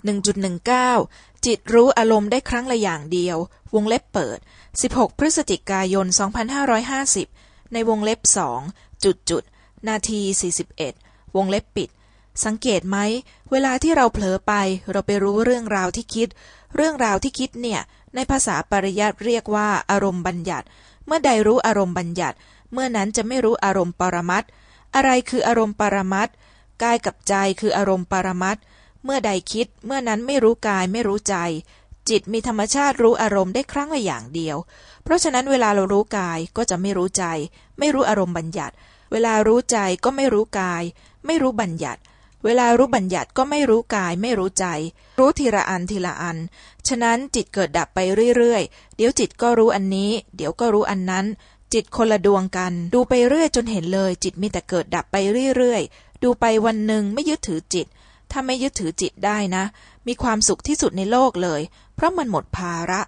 1.19 จิตรู้อารมณ์ได้ครั้งละอย่างเดียว วงเล็บเปิด 16 พฤศจิกายน 2550 ในวงเล็บสองจุดจุดนาที 41 วงเล็บปิด สังเกตไหม เวลาที่เราเผลอไป เราไปรู้เรื่องราวที่คิด เรื่องราวที่คิดเนี่ย ในภาษาปริยัติเรียกว่าอารมณ์บัญญัติ เมื่อใดรู้อารมณ์บัญญัติ เมื่อนั้นจะไม่รู้อารมณ์ปรมัตอะไรคืออารมณ์ปรมัตกายกับใจคืออารมณ์ปรมัต เมื่อใดคิดเมื่อนั้นไม่รู้กายไม่รู้ใจ จิตมีธรรมชาติรู้อารมณ์ได้ครั้งละอย่างเดียว เพราะฉะนั้นเวลาเรารู้กายก็จะไม่รู้ใจ ไม่รู้อารมณ์บัญญัติ เวลารู้ใจก็ไม่รู้กาย ไม่รู้บัญญัติ เวลารู้บัญญัติก็ไม่รู้กาย ไม่รู้ใจ รู้ทีละอันทีละอัน ฉะนั้นจิตเกิดดับไปเรื่อยๆ เดี๋ยวจิตก็รู้อันนี้ เดี๋ยวก็รู้อันนั้น จิตคนละดวงกัน ดูไปเรื่อยจนเห็นเลย จิตมีแต่เกิดดับไปเรื่อยๆ ดูไปวันหนึ่งไม่ยึดถือจิต ถ้าไม่ยึดถือจิตได้นะ มีความสุขที่สุดในโลกเลย เพราะมันหมดภาระ